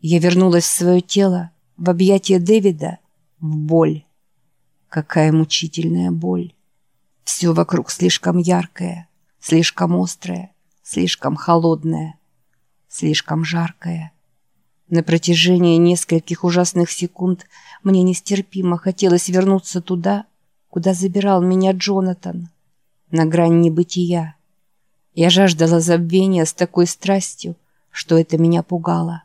Я вернулась в свое тело, в объятия Дэвида, в боль. Какая мучительная боль. Все вокруг слишком яркое, слишком острое, слишком холодное, слишком жаркое. На протяжении нескольких ужасных секунд мне нестерпимо хотелось вернуться туда, куда забирал меня Джонатан, на грань небытия. Я жаждала забвения с такой страстью, что это меня пугало.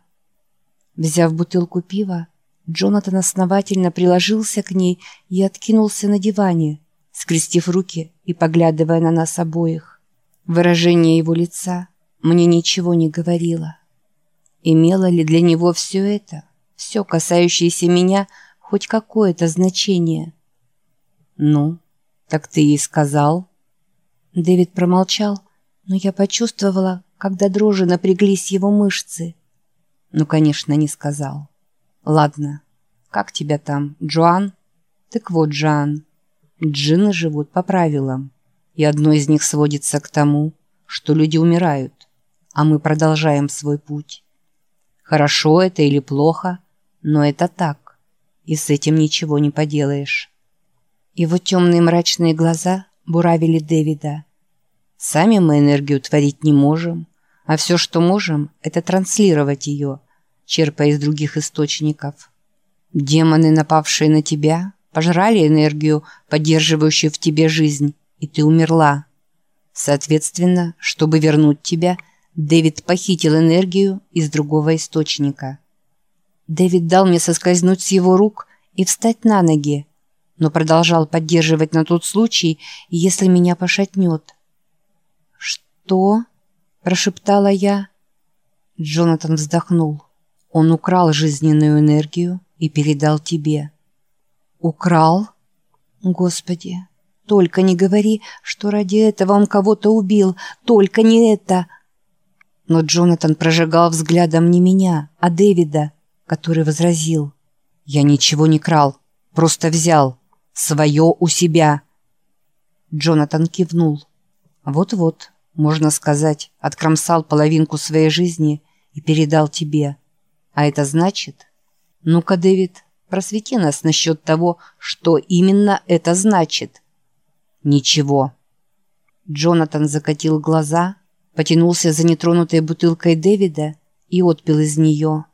Взяв бутылку пива, Джонатан основательно приложился к ней и откинулся на диване, скрестив руки и поглядывая на нас обоих. Выражение его лица мне ничего не говорило. Имело ли для него все это, все касающееся меня, хоть какое-то значение? «Ну, так ты ей сказал?» Дэвид промолчал, но я почувствовала, когда дрожи напряглись его мышцы. Ну, конечно, не сказал. Ладно, как тебя там, Джоан? Так вот, Джоан, джинны живут по правилам, и одно из них сводится к тому, что люди умирают, а мы продолжаем свой путь. Хорошо это или плохо, но это так, и с этим ничего не поделаешь. Его темные мрачные глаза буравили Дэвида. Сами мы энергию творить не можем, а все, что можем, это транслировать ее, черпая из других источников. Демоны, напавшие на тебя, пожрали энергию, поддерживающую в тебе жизнь, и ты умерла. Соответственно, чтобы вернуть тебя, Дэвид похитил энергию из другого источника. Дэвид дал мне соскользнуть с его рук и встать на ноги, но продолжал поддерживать на тот случай, если меня пошатнет. «Что?» – прошептала я. Джонатан вздохнул. «Он украл жизненную энергию и передал тебе». «Украл? Господи, только не говори, что ради этого он кого-то убил, только не это!» Но Джонатан прожигал взглядом не меня, а Дэвида, который возразил. «Я ничего не крал, просто взял. Свое у себя». Джонатан кивнул. «Вот-вот, можно сказать, откромсал половинку своей жизни и передал тебе. А это значит... Ну-ка, Дэвид, просвети нас насчет того, что именно это значит». «Ничего». Джонатан закатил глаза, потянулся за нетронутой бутылкой Дэвида и отпил из нее.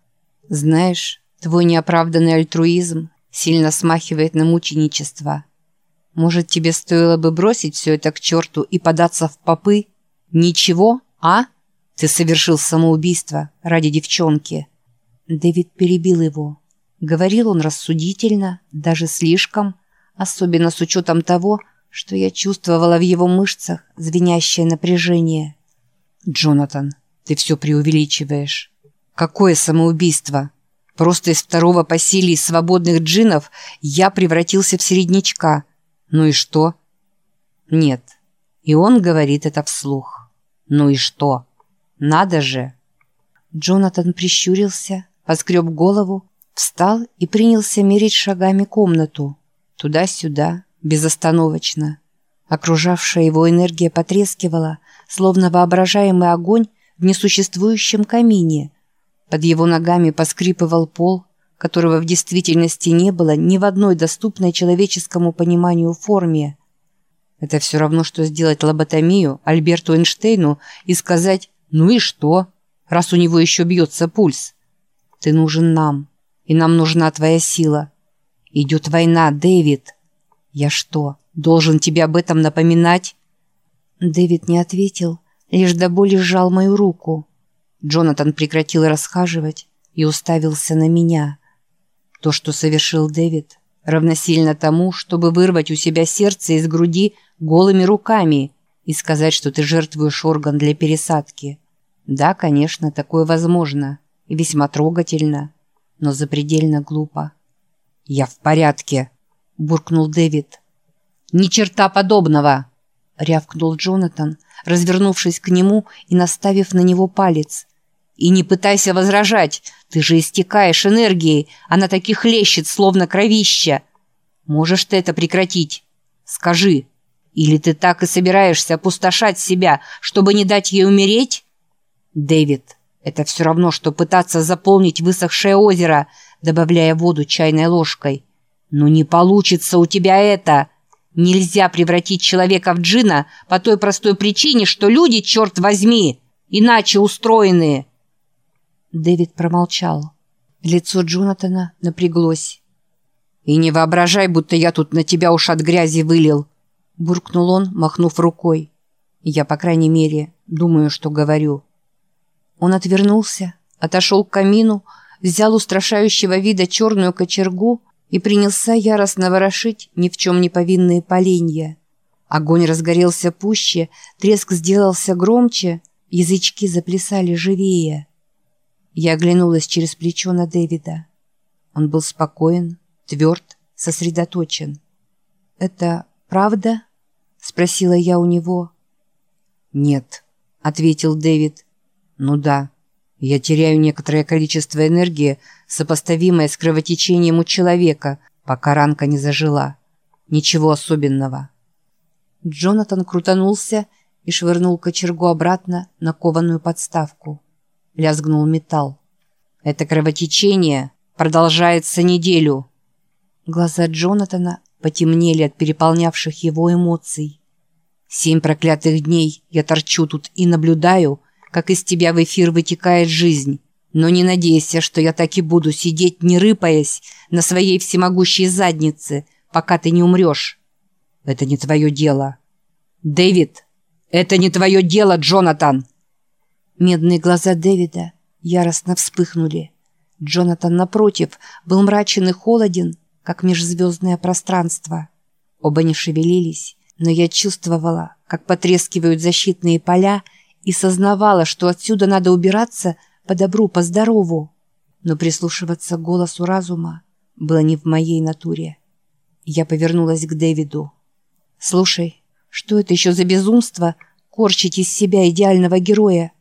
«Знаешь, твой неоправданный альтруизм сильно смахивает на мученичество. Может, тебе стоило бы бросить все это к черту и податься в попы? Ничего, а? Ты совершил самоубийство ради девчонки». Дэвид перебил его. Говорил он рассудительно, даже слишком, особенно с учетом того, что я чувствовала в его мышцах звенящее напряжение. «Джонатан, ты все преувеличиваешь. Какое самоубийство? Просто из второго по силе свободных джинов я превратился в середнячка. Ну и что?» «Нет». И он говорит это вслух. «Ну и что? Надо же!» Джонатан прищурился, поскреб голову, встал и принялся мерить шагами комнату. Туда-сюда, безостановочно. Окружавшая его энергия потрескивала, словно воображаемый огонь в несуществующем камине. Под его ногами поскрипывал пол, которого в действительности не было ни в одной доступной человеческому пониманию форме. Это все равно, что сделать лоботомию Альберту Эйнштейну и сказать «ну и что?», раз у него еще бьется пульс. «Ты нужен нам, и нам нужна твоя сила. Идет война, Дэвид. Я что, должен тебе об этом напоминать?» Дэвид не ответил, лишь до боли сжал мою руку. Джонатан прекратил расхаживать и уставился на меня. То, что совершил Дэвид, равносильно тому, чтобы вырвать у себя сердце из груди голыми руками и сказать, что ты жертвуешь орган для пересадки. Да, конечно, такое возможно весьма трогательно, но запредельно глупо. «Я в порядке», – буркнул Дэвид. «Ни черта подобного!» рявкнул Джонатан, развернувшись к нему и наставив на него палец. «И не пытайся возражать! Ты же истекаешь энергией, она таких хлещет, словно кровища! Можешь ты это прекратить? Скажи! Или ты так и собираешься опустошать себя, чтобы не дать ей умереть?» «Дэвид, Это все равно, что пытаться заполнить высохшее озеро, добавляя воду чайной ложкой. Но не получится у тебя это. Нельзя превратить человека в джина по той простой причине, что люди, черт возьми, иначе устроены. Дэвид промолчал. Лицо Джонатана напряглось. «И не воображай, будто я тут на тебя уж от грязи вылил», — буркнул он, махнув рукой. «Я, по крайней мере, думаю, что говорю». Он отвернулся, отошел к камину, взял устрашающего вида черную кочергу и принялся яростно ворошить ни в чем не повинные поленья. Огонь разгорелся пуще, треск сделался громче, язычки заплясали живее. Я оглянулась через плечо на Дэвида. Он был спокоен, тверд, сосредоточен. «Это правда?» — спросила я у него. «Нет», — ответил Дэвид. «Ну да, я теряю некоторое количество энергии, сопоставимое с кровотечением у человека, пока ранка не зажила. Ничего особенного». Джонатан крутанулся и швырнул кочергу обратно на кованую подставку. Лязгнул металл. «Это кровотечение продолжается неделю», Глаза Джонатана потемнели от переполнявших его эмоций. «Семь проклятых дней я торчу тут и наблюдаю, как из тебя в эфир вытекает жизнь. Но не надейся, что я так и буду сидеть, не рыпаясь, на своей всемогущей заднице, пока ты не умрешь. Это не твое дело. Дэвид, это не твое дело, Джонатан!» Медные глаза Дэвида яростно вспыхнули. Джонатан, напротив, был мрачен и холоден, как межзвездное пространство. Оба не шевелились, но я чувствовала, как потрескивают защитные поля и сознавала, что отсюда надо убираться по добру, по здорову. Но прислушиваться к голосу разума было не в моей натуре. Я повернулась к Дэвиду. «Слушай, что это еще за безумство корчить из себя идеального героя?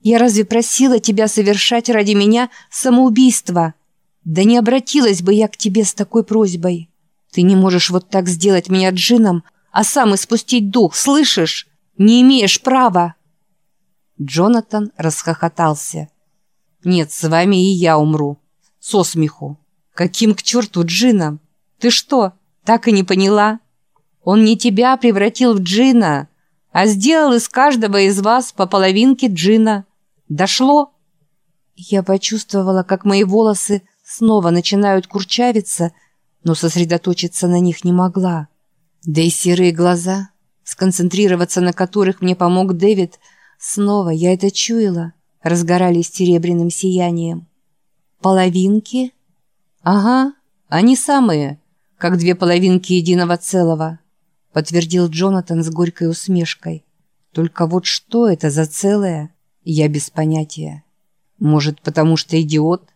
Я разве просила тебя совершать ради меня самоубийство?» Да не обратилась бы я к тебе с такой просьбой. Ты не можешь вот так сделать меня джином, а сам испустить дух, слышишь? Не имеешь права!» Джонатан расхохотался. «Нет, с вами и я умру. Со смеху. Каким к черту джином? Ты что, так и не поняла? Он не тебя превратил в джина, а сделал из каждого из вас по половинке джина. Дошло?» Я почувствовала, как мои волосы снова начинают курчавиться, но сосредоточиться на них не могла. Да и серые глаза, сконцентрироваться на которых мне помог Дэвид, снова, я это чуяла, разгорались серебряным сиянием. «Половинки?» «Ага, они самые, как две половинки единого целого», подтвердил Джонатан с горькой усмешкой. «Только вот что это за целое, я без понятия. Может, потому что идиот?»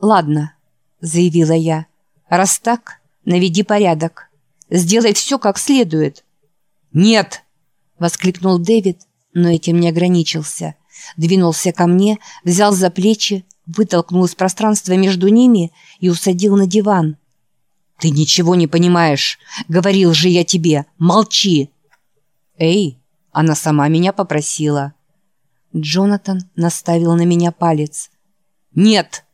«Ладно», — заявила я. «Раз так, наведи порядок. Сделай все как следует». «Нет!» — воскликнул Дэвид, но этим не ограничился. Двинулся ко мне, взял за плечи, вытолкнул из пространства между ними и усадил на диван. «Ты ничего не понимаешь. Говорил же я тебе. Молчи!» «Эй!» — она сама меня попросила. Джонатан наставил на меня палец. «Нет!»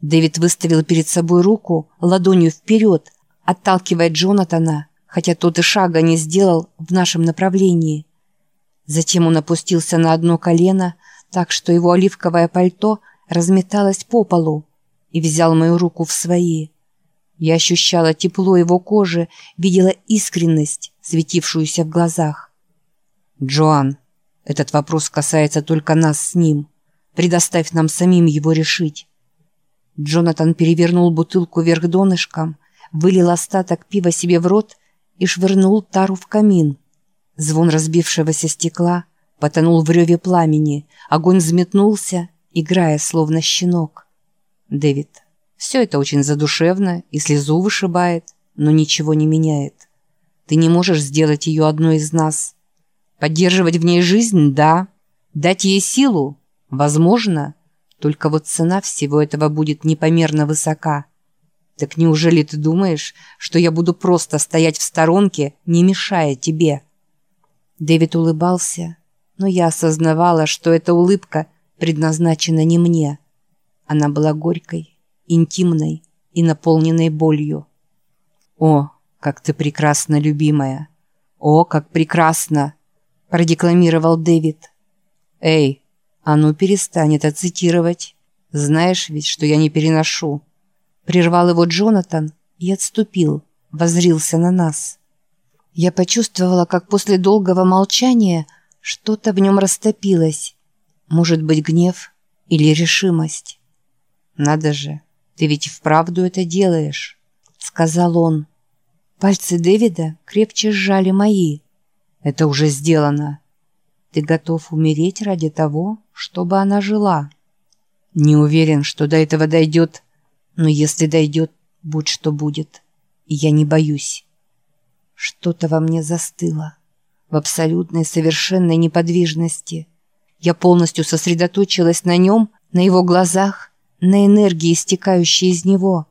Дэвид выставил перед собой руку ладонью вперед, отталкивая Джонатана, хотя тот и шага не сделал в нашем направлении. Затем он опустился на одно колено, так что его оливковое пальто разметалось по полу, и взял мою руку в свои. Я ощущала тепло его кожи, видела искренность, светившуюся в глазах. «Джоан, этот вопрос касается только нас с ним. Предоставь нам самим его решить». Джонатан перевернул бутылку вверх донышком, вылил остаток пива себе в рот и швырнул тару в камин. Звон разбившегося стекла потонул в реве пламени, огонь взметнулся, играя словно щенок. «Дэвид, все это очень задушевно и слезу вышибает, но ничего не меняет. Ты не можешь сделать ее одной из нас. Поддерживать в ней жизнь – да. Дать ей силу – возможно – только вот цена всего этого будет непомерно высока. Так неужели ты думаешь, что я буду просто стоять в сторонке, не мешая тебе?» Дэвид улыбался, но я осознавала, что эта улыбка предназначена не мне. Она была горькой, интимной и наполненной болью. «О, как ты прекрасна, любимая! О, как прекрасно!» – продекламировал Дэвид. «Эй, а ну перестань это цитировать. Знаешь ведь, что я не переношу». Прервал его Джонатан и отступил, возрился на нас. Я почувствовала, как после долгого молчания что-то в нем растопилось. Может быть, гнев или решимость. «Надо же, ты ведь вправду это делаешь», — сказал он. Пальцы Дэвида крепче сжали мои. «Это уже сделано. Ты готов умереть ради того, чтобы она жила?» «Не уверен, что до этого дойдет, но если дойдет, будь что будет. Я не боюсь». Что-то во мне застыло в абсолютной совершенной неподвижности. Я полностью сосредоточилась на нем, на его глазах, на энергии, истекающей из него.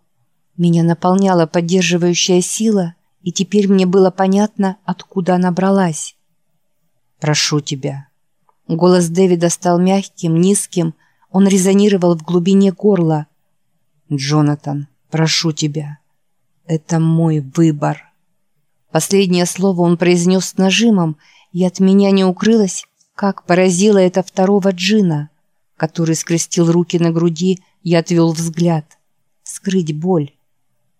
Меня наполняла поддерживающая сила, и теперь мне было понятно, откуда она бралась. «Прошу тебя». Голос Дэвида стал мягким, низким, он резонировал в глубине горла. «Джонатан, прошу тебя. Это мой выбор». Последнее слово он произнес с нажимом, и от меня не укрылось, как поразило это второго джина, который скрестил руки на груди и отвел взгляд. Скрыть боль.